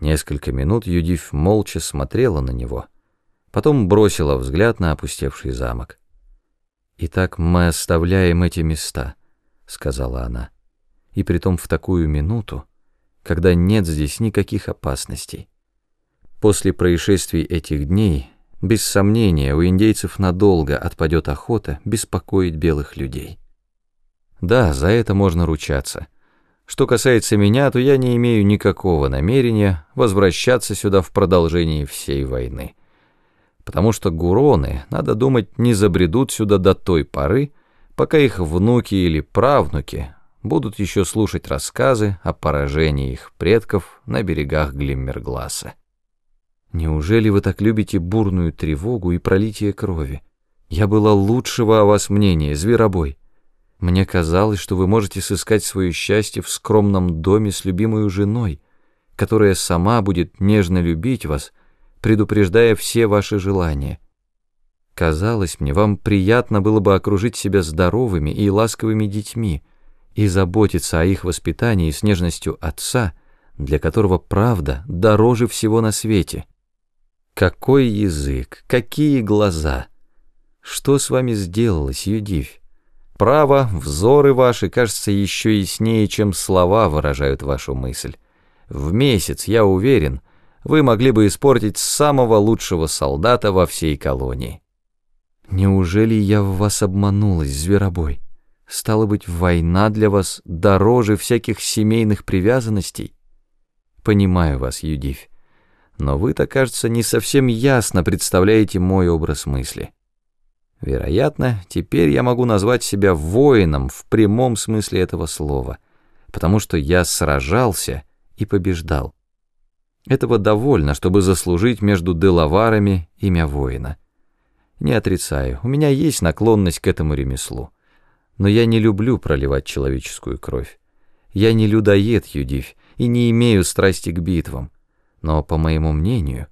Несколько минут Юдив молча смотрела на него, потом бросила взгляд на опустевший замок. «Итак, мы оставляем эти места», — сказала она, — «и притом в такую минуту, когда нет здесь никаких опасностей. После происшествий этих дней, без сомнения, у индейцев надолго отпадет охота беспокоить белых людей. Да, за это можно ручаться». Что касается меня, то я не имею никакого намерения возвращаться сюда в продолжении всей войны. Потому что гуроны, надо думать, не забредут сюда до той поры, пока их внуки или правнуки будут еще слушать рассказы о поражении их предков на берегах Глиммергласа. Неужели вы так любите бурную тревогу и пролитие крови? Я была лучшего о вас мнения, зверобой. Мне казалось, что вы можете сыскать свое счастье в скромном доме с любимой женой, которая сама будет нежно любить вас, предупреждая все ваши желания. Казалось мне, вам приятно было бы окружить себя здоровыми и ласковыми детьми и заботиться о их воспитании с нежностью отца, для которого правда дороже всего на свете. Какой язык, какие глаза! Что с вами сделалось, Юдивь? Право, взоры ваши, кажется, еще яснее, чем слова выражают вашу мысль. В месяц, я уверен, вы могли бы испортить самого лучшего солдата во всей колонии. Неужели я в вас обманулась, зверобой? Стало быть, война для вас дороже всяких семейных привязанностей? Понимаю вас, Юдивь, но вы-то, кажется, не совсем ясно представляете мой образ мысли. Вероятно, теперь я могу назвать себя воином в прямом смысле этого слова, потому что я сражался и побеждал. Этого довольно, чтобы заслужить между делаварами имя воина. Не отрицаю, у меня есть наклонность к этому ремеслу. Но я не люблю проливать человеческую кровь. Я не людоед, Юдивь, и не имею страсти к битвам. Но, по моему мнению,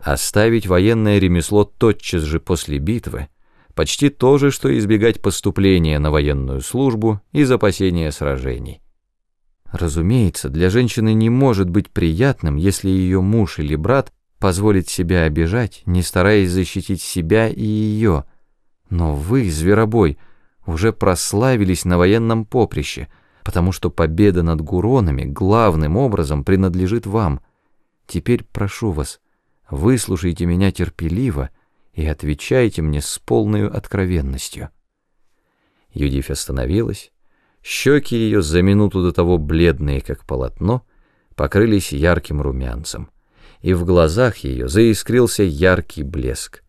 оставить военное ремесло тотчас же после битвы — почти то же, что избегать поступления на военную службу из опасения сражений. Разумеется, для женщины не может быть приятным, если ее муж или брат позволит себя обижать, не стараясь защитить себя и ее. Но вы, зверобой, уже прославились на военном поприще, потому что победа над гуронами главным образом принадлежит вам. Теперь прошу вас, выслушайте меня терпеливо и отвечайте мне с полной откровенностью». Юдифь остановилась, щеки ее за минуту до того бледные, как полотно, покрылись ярким румянцем, и в глазах ее заискрился яркий блеск.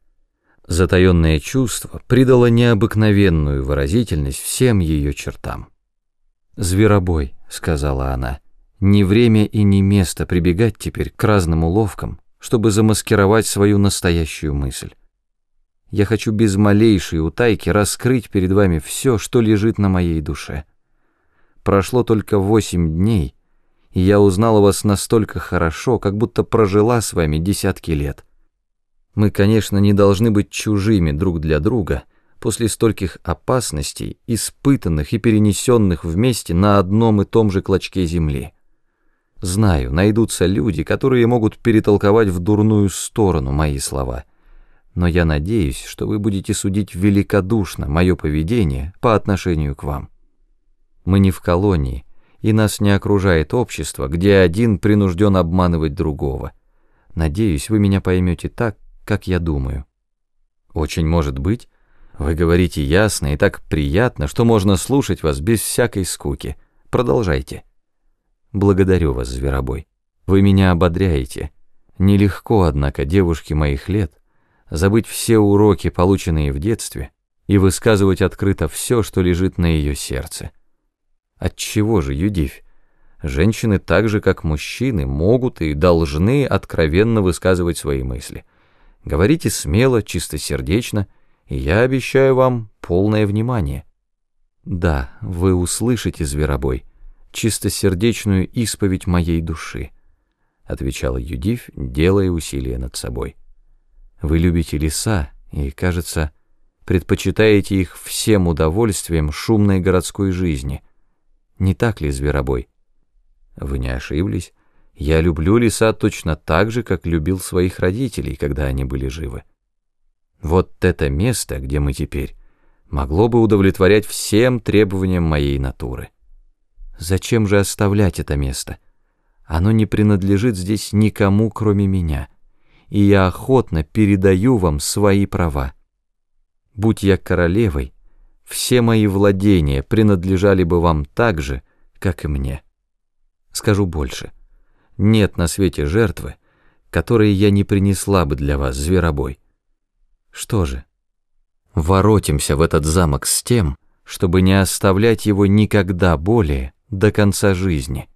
Затаенное чувство придало необыкновенную выразительность всем ее чертам. «Зверобой», — сказала она, — «не время и не место прибегать теперь к разным уловкам, чтобы замаскировать свою настоящую мысль. Я хочу без малейшей утайки раскрыть перед вами все, что лежит на моей душе. Прошло только восемь дней, и я узнала вас настолько хорошо, как будто прожила с вами десятки лет. Мы, конечно, не должны быть чужими друг для друга после стольких опасностей, испытанных и перенесенных вместе на одном и том же клочке земли. Знаю, найдутся люди, которые могут перетолковать в дурную сторону мои слова — но я надеюсь, что вы будете судить великодушно мое поведение по отношению к вам. Мы не в колонии, и нас не окружает общество, где один принужден обманывать другого. Надеюсь, вы меня поймете так, как я думаю. Очень может быть. Вы говорите ясно и так приятно, что можно слушать вас без всякой скуки. Продолжайте. Благодарю вас, зверобой. Вы меня ободряете. Нелегко, однако, девушке моих лет — забыть все уроки, полученные в детстве, и высказывать открыто все, что лежит на ее сердце. Отчего же, Юдивь? Женщины так же, как мужчины, могут и должны откровенно высказывать свои мысли. Говорите смело, чистосердечно, и я обещаю вам полное внимание. Да, вы услышите, зверобой, чистосердечную исповедь моей души, отвечала Юдивь, делая усилия над собой. Вы любите леса и, кажется, предпочитаете их всем удовольствием шумной городской жизни. Не так ли, зверобой? Вы не ошиблись, Я люблю леса точно так же, как любил своих родителей, когда они были живы. Вот это место, где мы теперь, могло бы удовлетворять всем требованиям моей натуры. Зачем же оставлять это место? Оно не принадлежит здесь никому, кроме меня, и я охотно передаю вам свои права. Будь я королевой, все мои владения принадлежали бы вам так же, как и мне. Скажу больше. Нет на свете жертвы, которые я не принесла бы для вас, зверобой. Что же, воротимся в этот замок с тем, чтобы не оставлять его никогда более до конца жизни».